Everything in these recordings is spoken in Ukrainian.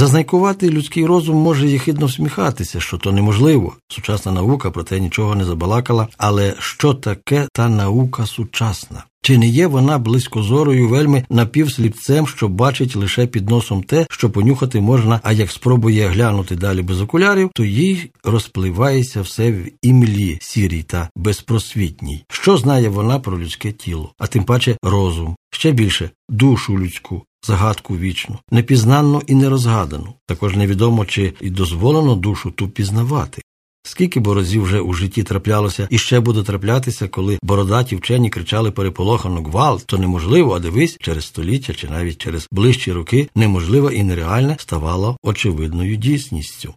Зазнайкуватий людський розум може єхидно всміхатися, що то неможливо. Сучасна наука про те нічого не забалакала, але що таке та наука сучасна? Чи не є вона близькозорою вельми напівсліпцем, що бачить лише під носом те, що понюхати можна, а як спробує глянути далі без окулярів, то їй розпливається все в імлі сірій та безпросвітній. Що знає вона про людське тіло, а тим паче розум, ще більше душу людську, загадку вічну, непізнанну і нерозгадану. Також невідомо, чи й дозволено душу ту пізнавати. Скільки борозів вже у житті траплялося і ще буде траплятися, коли бородаті вчені кричали переполохано гвалт, то неможливо, а дивись, через століття чи навіть через ближчі роки неможливе і нереальне ставало очевидною дійсністю.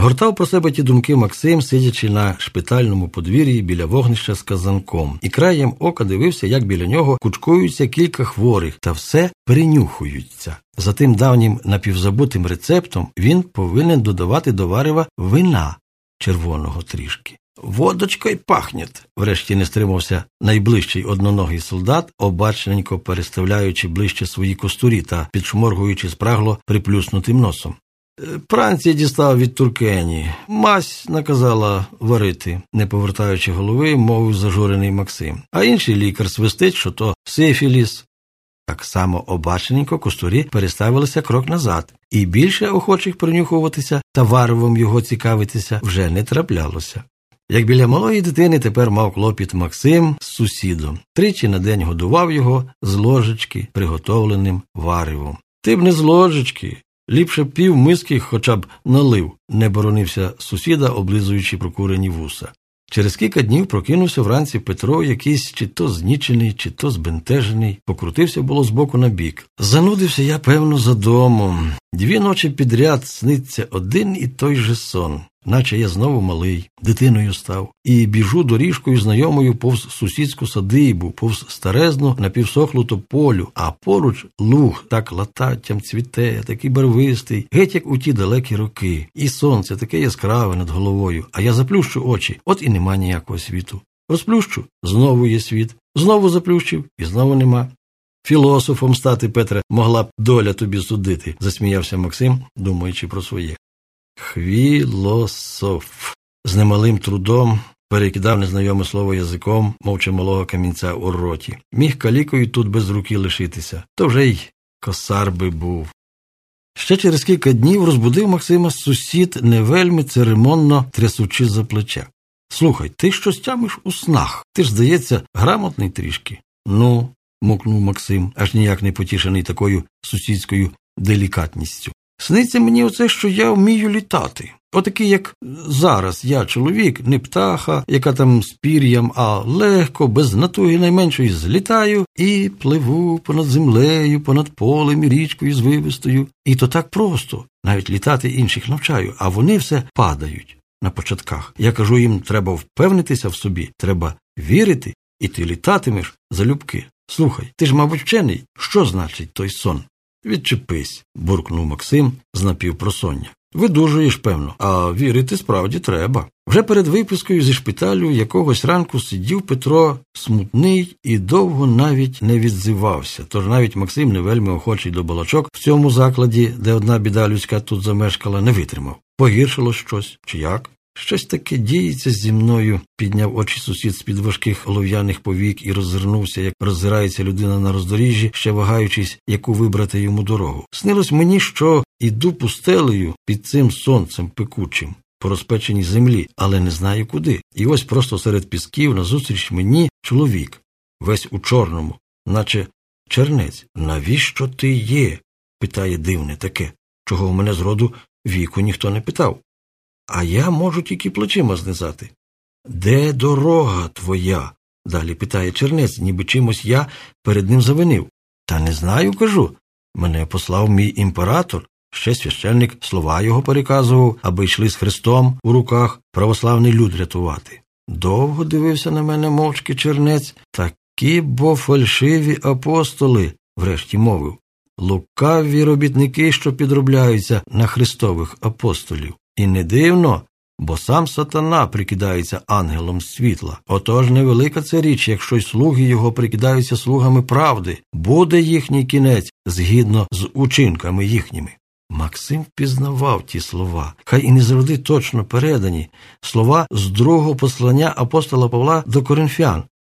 Гортав про себе ті думки Максим, сидячи на шпитальному подвір'ї біля вогнища з казанком, і краєм ока дивився, як біля нього кучкуються кілька хворих, та все перенюхуються. За тим давнім напівзабутим рецептом він повинен додавати до варива вина червоного трішки. Водочкою пахнет, врешті не стримався найближчий одноногий солдат, обачненько переставляючи ближче свої костурі та підшморгуючи спрагло приплюснутим носом. Пранці дістав від туркені. Мась наказала варити, не повертаючи голови, мовив зажурений Максим. А інший лікар свистить, що то сифіліс. Так само обачененько костурі переставилися крок назад, і більше охочих принюхуватися та варвом його цікавитися вже не траплялося. Як біля малої дитини тепер мав клопіт Максим з сусідом, тричі на день годував його з ложечки, приготовленим варивом. Ти б не з ложечки, Ліпше пів миски хоча б налив, не боронився сусіда, облизуючи прокурені вуса. Через кілька днів прокинувся вранці Петро, якийсь чи то знічений, чи то збентежений, покрутився було з боку на бік. Занудився я, певно, за домом. Дві ночі підряд сниться один і той же сон наче я знову малий, дитиною став, і біжу доріжкою знайомою повз сусідську садибу, повз старезну напівсохлу тополю, а поруч луг так лататтям цвіте, такий барвистий, геть як у ті далекі роки, і сонце таке яскраве над головою, а я заплющу очі, от і нема ніякого світу. Розплющу, знову є світ, знову заплющив, і знову нема. Філософом стати, Петре, могла б доля тобі судити, засміявся Максим, думаючи про своє. Хвілософ. З немалим трудом перекидав незнайоме слово язиком, мовчи малого камінця у роті. Міг калікою тут без руки лишитися, то вже й косар би був. Ще через кілька днів розбудив Максима сусід не вельми церемонно трясучи за плече. Слухай, ти щось тямиш у снах. Ти ж, здається, грамотний трішки. Ну, мукнув Максим, аж ніяк не потішений такою сусідською делікатністю. Сниться мені оце, що я вмію літати. Отакий, як зараз я чоловік, не птаха, яка там з пір'ям, а легко, без натуги найменшої злітаю і пливу понад землею, понад полем і річкою з вивистою. І то так просто, навіть літати інших навчаю, а вони все падають на початках. Я кажу їм, треба впевнитися в собі, треба вірити, і ти літатимеш залюбки. Слухай, ти ж, мабуть, вчений, що значить той сон? Відчепись, буркнув Максим з напівпросоння. Видужуєш, певно, а вірити справді треба. Вже перед випискою зі шпиталю якогось ранку сидів Петро смутний і довго навіть не відзивався, тож навіть Максим, не вельми охочий до балачок, в цьому закладі, де одна біда людська тут замешкала, не витримав. Погіршило щось, чи як? Щось таке діється зі мною, підняв очі сусід з під важких олов'яних повік і роззирнувся, як роззирається людина на роздоріжжі, ще вагаючись, яку вибрати йому дорогу. Снилось мені, що іду пустелею під цим сонцем пекучим, по розпеченій землі, але не знаю куди. І ось просто серед пісків назустріч мені чоловік, весь у чорному, наче чернець. Навіщо ти є? питає дивне таке, чого в мене зроду віку ніхто не питав а я можу тільки плечима знизати. Де дорога твоя? далі питає чернець, ніби чимось я перед ним завинив. Та не знаю, кажу. Мене послав мій імператор, ще священник слова його переказував, аби йшли з Христом у руках православний люд рятувати. Довго дивився на мене мовчки чернець, такі бо фальшиві апостоли, врешті мовив. Лукаві робітники, що підробляються на христових апостолів. І не дивно, бо сам сатана прикидається ангелом світла. Отож невелика це річ, якщо й слуги його прикидаються слугами правди, буде їхній кінець згідно з учинками їхніми. Максим впізнавав ті слова, хай і не завжди точно передані слова з другого послання апостола Павла до коринфян.